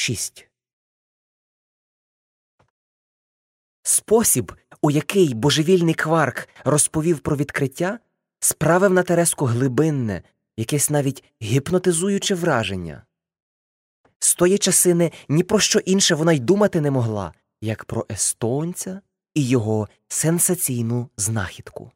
6. Спосіб, у який божевільний кварк розповів про відкриття, справив на Тереску глибинне, якесь навіть гіпнотизуюче враження. З тої часини ні про що інше вона й думати не могла, як про естонця і його сенсаційну знахідку.